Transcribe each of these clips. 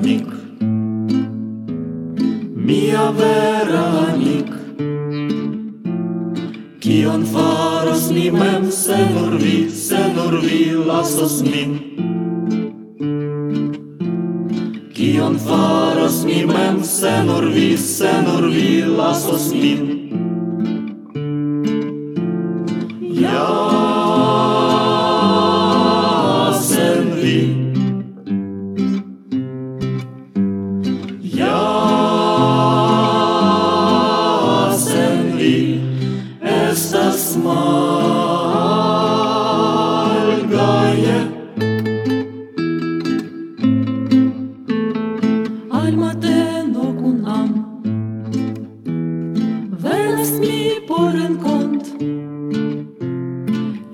amic. Mia vera amic. Kion faros mi mem se nur vi, se nur vi lasos min Kion faros mi mem se nur vi, se nur vi lasos min ist das Malgaie. Альмате нокунам, вернес ми порен конт,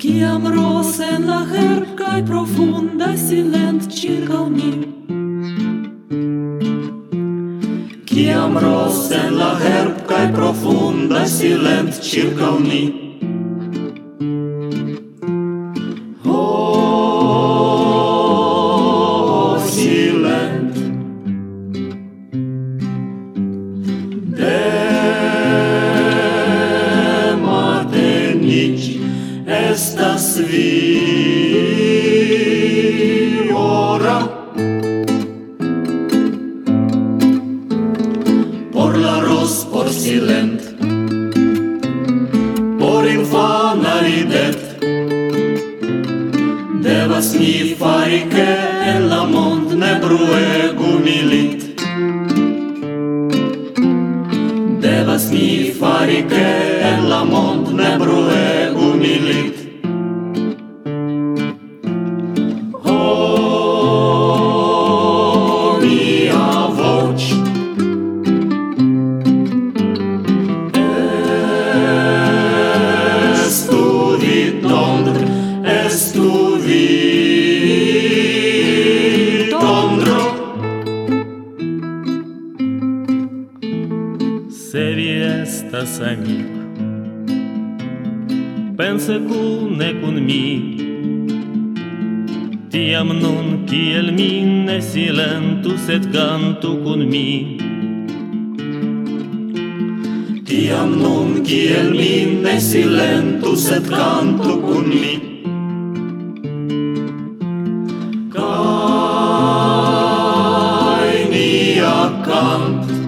kiam rosen la hercai profunda silent circa unim. Ciam ros en la herb kaj profunda silent ĉirkaŭ ni. Oh, silent. De matenici estas vi. Por jos porsilent Porinfanarident Devas ni fari che el la mond ne brue estu vi. Tondro. Se vi estas amico Pense kune kun mi. Tiam nun kiel mi ne silentu sed kantu kun mi. Tiam nun kiel mi ne silentu sed cantu kun mi. one.